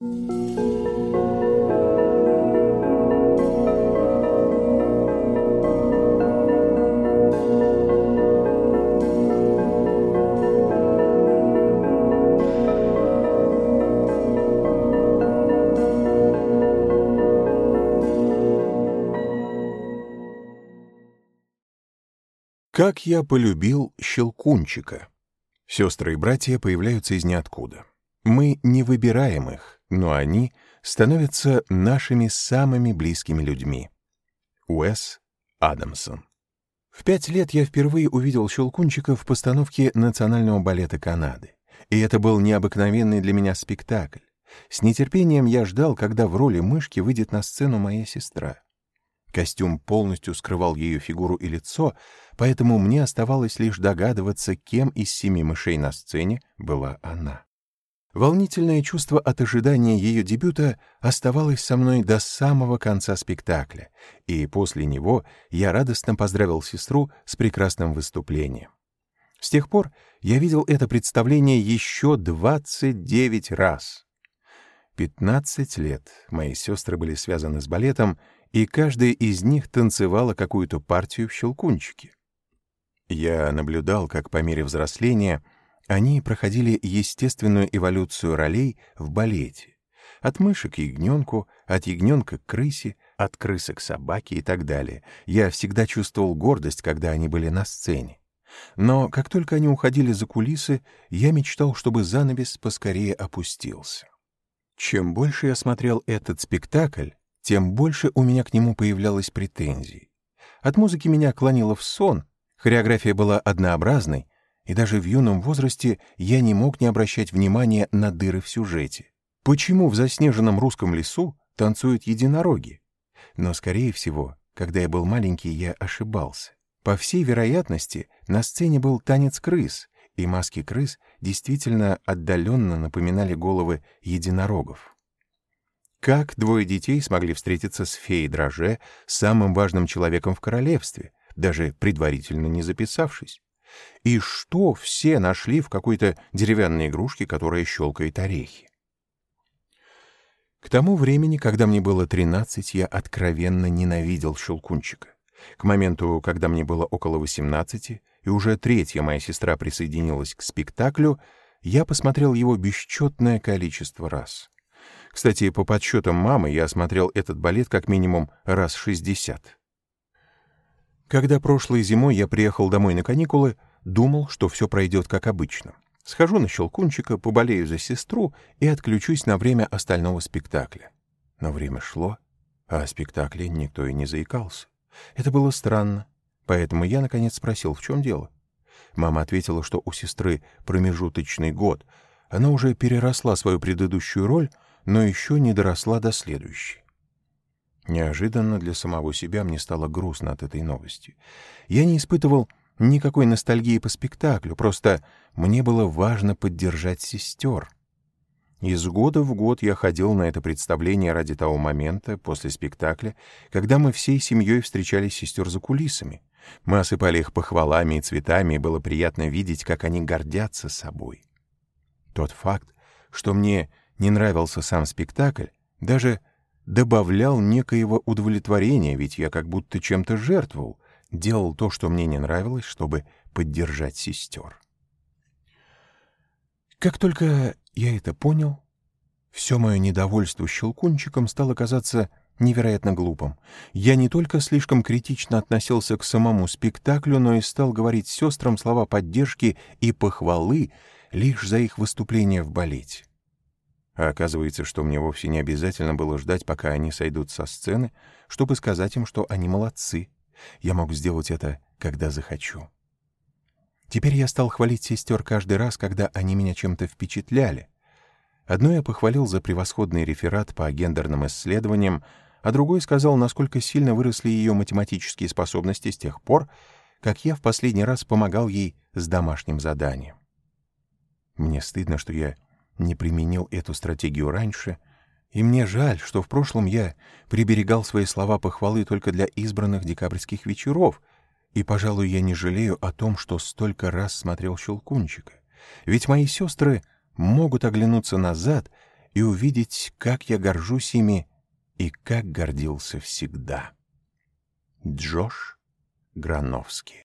Как я полюбил Щелкунчика. Сестры и братья появляются из ниоткуда. Мы не выбираем их, но они становятся нашими самыми близкими людьми. Уэс Адамсон. В пять лет я впервые увидел Щелкунчика в постановке Национального балета Канады. И это был необыкновенный для меня спектакль. С нетерпением я ждал, когда в роли мышки выйдет на сцену моя сестра. Костюм полностью скрывал ее фигуру и лицо, поэтому мне оставалось лишь догадываться, кем из семи мышей на сцене была она. Волнительное чувство от ожидания ее дебюта оставалось со мной до самого конца спектакля, и после него я радостно поздравил сестру с прекрасным выступлением. С тех пор я видел это представление еще 29 раз. 15 лет мои сестры были связаны с балетом, и каждая из них танцевала какую-то партию в щелкунчике. Я наблюдал, как по мере взросления они проходили естественную эволюцию ролей в балете. От мыши к ягненку, от ягненка к крысе, от крысы к собаке и так далее. Я всегда чувствовал гордость, когда они были на сцене. Но как только они уходили за кулисы, я мечтал, чтобы занавес поскорее опустился. Чем больше я смотрел этот спектакль, тем больше у меня к нему появлялось претензий. От музыки меня клонило в сон, хореография была однообразной, и даже в юном возрасте я не мог не обращать внимания на дыры в сюжете. Почему в заснеженном русском лесу танцуют единороги? Но, скорее всего, когда я был маленький, я ошибался. По всей вероятности, на сцене был танец крыс, и маски крыс действительно отдаленно напоминали головы единорогов. Как двое детей смогли встретиться с феей Дроже, самым важным человеком в королевстве, даже предварительно не записавшись? И что все нашли в какой-то деревянной игрушке, которая щелкает орехи? К тому времени, когда мне было 13, я откровенно ненавидел Щелкунчика. К моменту, когда мне было около 18, и уже третья моя сестра присоединилась к спектаклю, я посмотрел его бесчетное количество раз. Кстати, по подсчетам мамы, я смотрел этот балет как минимум раз 60. Когда прошлой зимой я приехал домой на каникулы, думал, что все пройдет как обычно. Схожу на щелкунчика, поболею за сестру и отключусь на время остального спектакля. Но время шло, а о спектакле никто и не заикался. Это было странно, поэтому я, наконец, спросил, в чем дело. Мама ответила, что у сестры промежуточный год. Она уже переросла свою предыдущую роль, но еще не доросла до следующей. Неожиданно для самого себя мне стало грустно от этой новости. Я не испытывал никакой ностальгии по спектаклю, просто мне было важно поддержать сестер. Из года в год я ходил на это представление ради того момента, после спектакля, когда мы всей семьей встречали сестер за кулисами. Мы осыпали их похвалами и цветами, и было приятно видеть, как они гордятся собой. Тот факт, что мне не нравился сам спектакль, даже добавлял некоего удовлетворения, ведь я как будто чем-то жертвовал, делал то, что мне не нравилось, чтобы поддержать сестер. Как только я это понял, все мое недовольство щелкунчиком стало казаться невероятно глупым. Я не только слишком критично относился к самому спектаклю, но и стал говорить сестрам слова поддержки и похвалы лишь за их выступление в балете. А оказывается, что мне вовсе не обязательно было ждать, пока они сойдут со сцены, чтобы сказать им, что они молодцы. Я мог сделать это, когда захочу. Теперь я стал хвалить сестер каждый раз, когда они меня чем-то впечатляли. Одно я похвалил за превосходный реферат по гендерным исследованиям, а другой сказал, насколько сильно выросли ее математические способности с тех пор, как я в последний раз помогал ей с домашним заданием. Мне стыдно, что я не применил эту стратегию раньше, и мне жаль, что в прошлом я приберегал свои слова похвалы только для избранных декабрьских вечеров, и, пожалуй, я не жалею о том, что столько раз смотрел «Щелкунчика». Ведь мои сестры могут оглянуться назад и увидеть, как я горжусь ими и как гордился всегда. Джош Грановский